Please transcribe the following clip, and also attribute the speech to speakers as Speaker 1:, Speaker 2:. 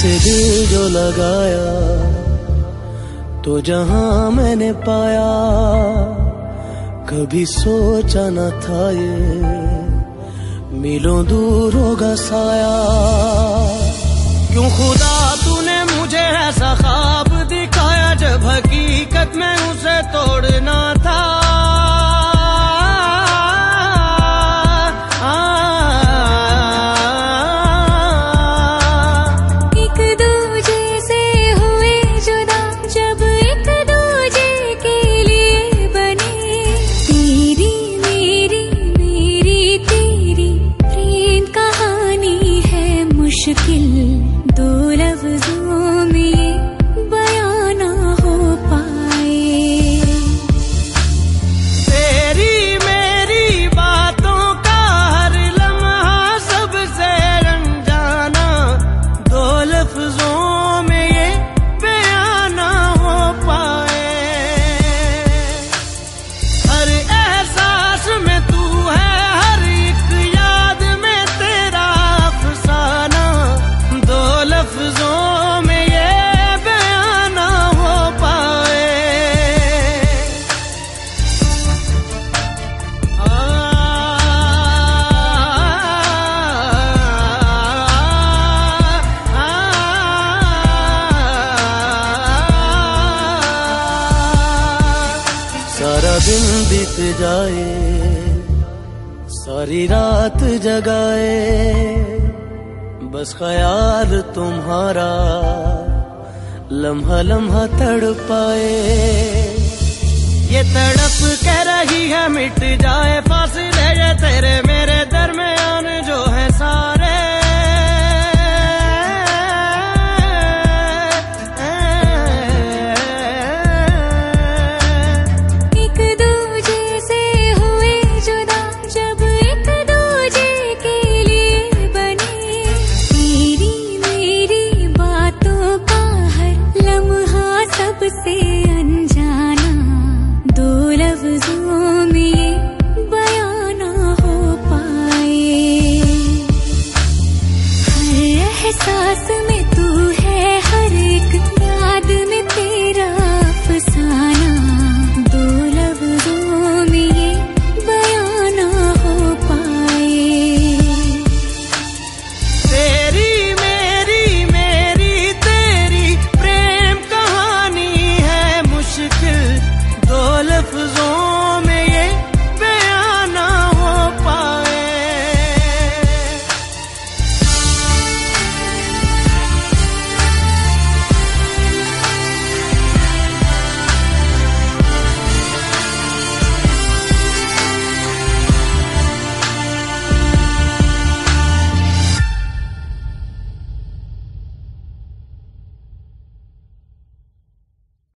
Speaker 1: तुमसे दिल जो लगाया तो जहाँ मैंने पाया, कभी सोचा न था ये, मिलो दूर होगा साया। क्यों खुदा
Speaker 2: दिन बीत जाए, सारी रात जगाए। बस ख्याल तुम्हारा, लम्हा लम्हा तड़ पाए ये तड़प कह रही है, मिट जाए फासले ये
Speaker 1: तेरे, मेरे दरमियान जो है सारे। है सांस में तू है हर एक याद में तेरी।